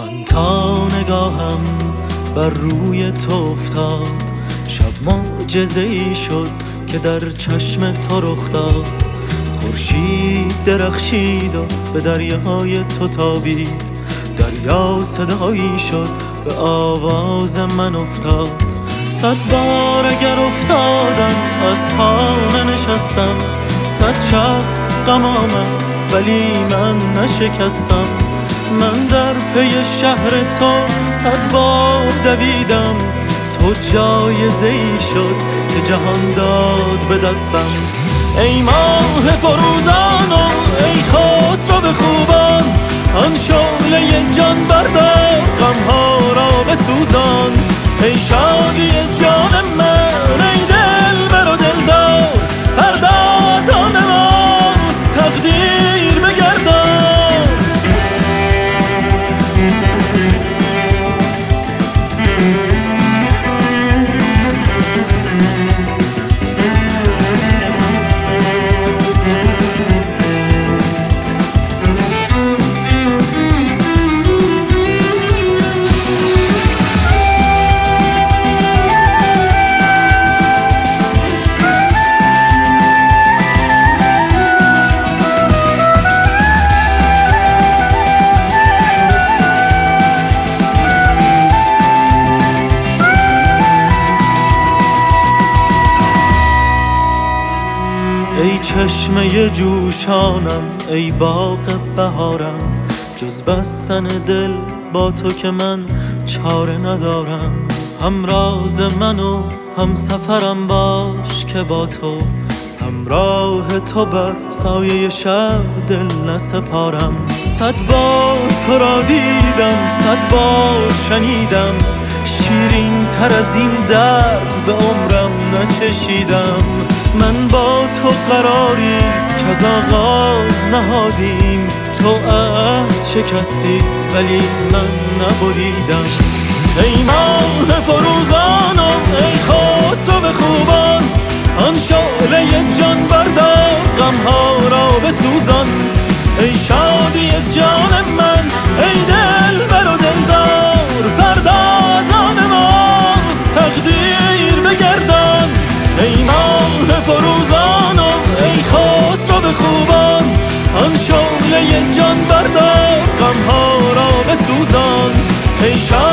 من تا نگاهم بر روی تو افتاد. شب معجزه ای شد که در چشم تو رخ داد. خورشید درخشید و به دریاهای تو تابید. دریا صدایی شد به آواز من افتاد. صد بار اگر افتادم از پا ننشستم. صد شب غم آمد ولی من نشکستم. من در پی شهر تو صد بار دویدم. تو جایزه ای شد که جهان داد به دستم. ای ماه فروزان و ای خسرو به خوبان آن شعله جان بردار غمها را بسوزان. ای شادی جان ای چشمه جوشانم ای باغ بهارم جز بستن دل با تو که من چاره ندارم. هم راز من و هم سفرم باش که با تو همراه تو بر سایه شب دل نسپارم. صد بار تو را دیدم صد بار شنیدم شیرین تر از این درد به عمرم نچشیدم. من با تو قراریست که از آغاز نهادیم. تو عهد شکستی ولی من نبریدم. ای ماه فروزانم ای خسرو خوبان آن شعله جان بردار غمها را بسوزان. ای شادی جان من 最初。